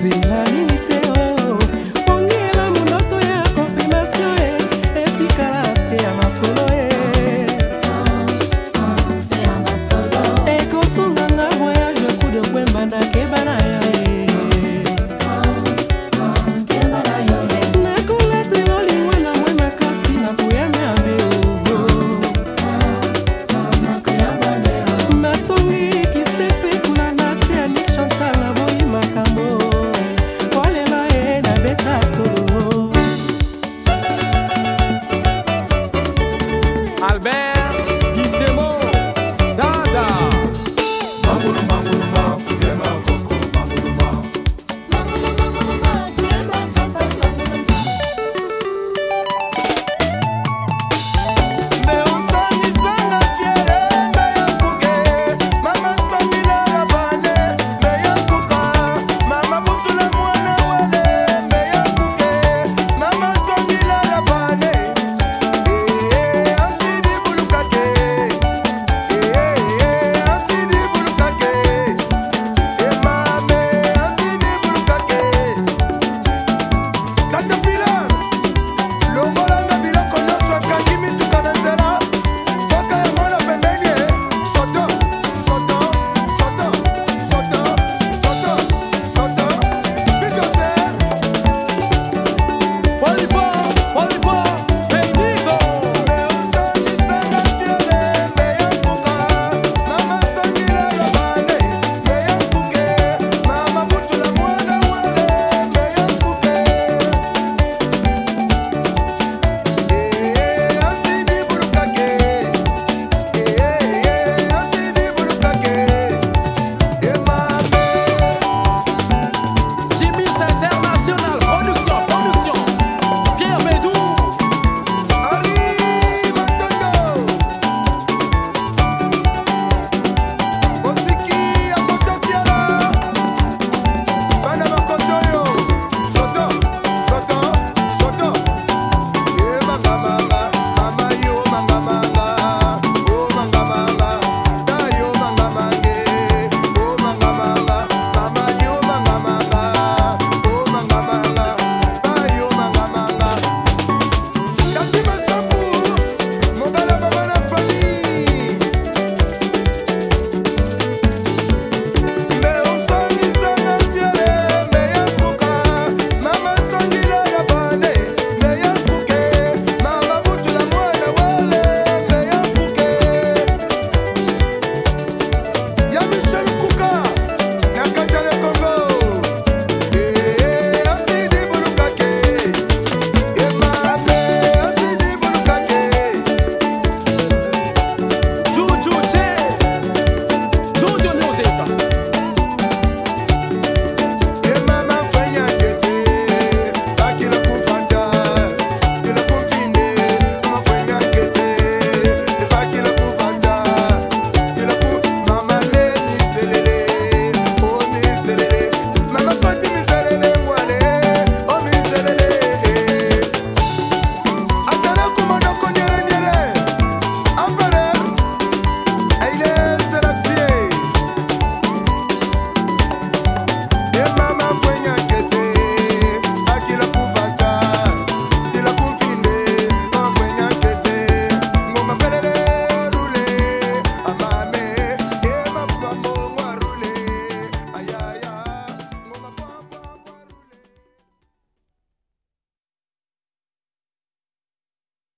Zilani. mama.